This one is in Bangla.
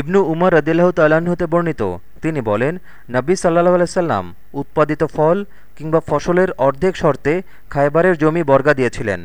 ইবনু উমর রদিল্লাহ হতে বর্ণিত। তিনি বলেন নব্বী সাল্লাহ আলাইসাল্লাম উৎপাদিত ফল কিংবা ফসলের অর্ধেক শর্তে খায়বারের জমি বর্গা দিয়েছিলেন।